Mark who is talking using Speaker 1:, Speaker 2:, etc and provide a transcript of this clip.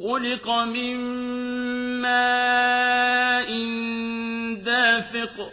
Speaker 1: خُلِقَ مِن مَّاءٍ دَافِقٍ.